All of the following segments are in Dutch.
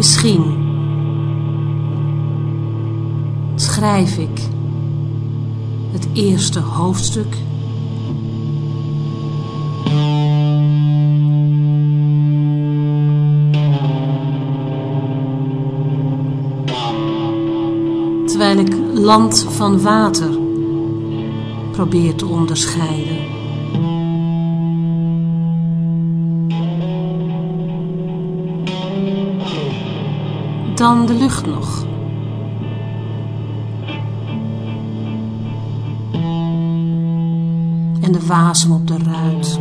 Misschien schrijf ik het eerste hoofdstuk. Terwijl ik land van water probeer te onderscheiden. Dan de lucht nog. En de wasem op de ruit.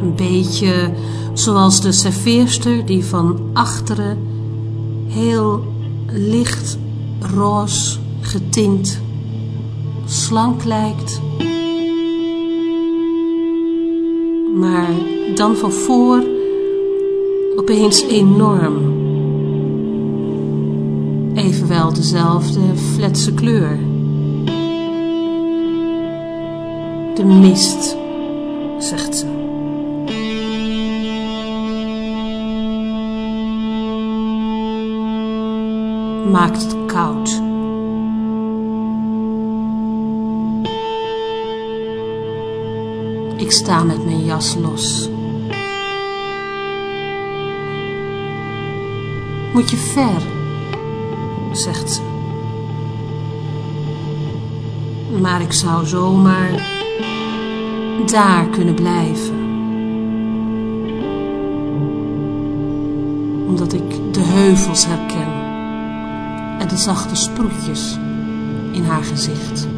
Een beetje zoals de serveerster die van achteren heel licht roze getint slank lijkt. Maar dan van voor opeens enorm. Evenwel dezelfde fletse kleur. De mist, zegt ze. Maakt het koud. Ik sta met mijn jas los. Moet je ver, zegt ze. Maar ik zou zomaar daar kunnen blijven. Omdat ik de heuvels herken en de zachte sproetjes in haar gezicht.